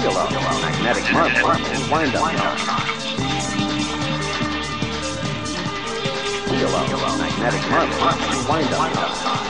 Wheel of magnetic marble wind up. Wheel of magnetic marble wind up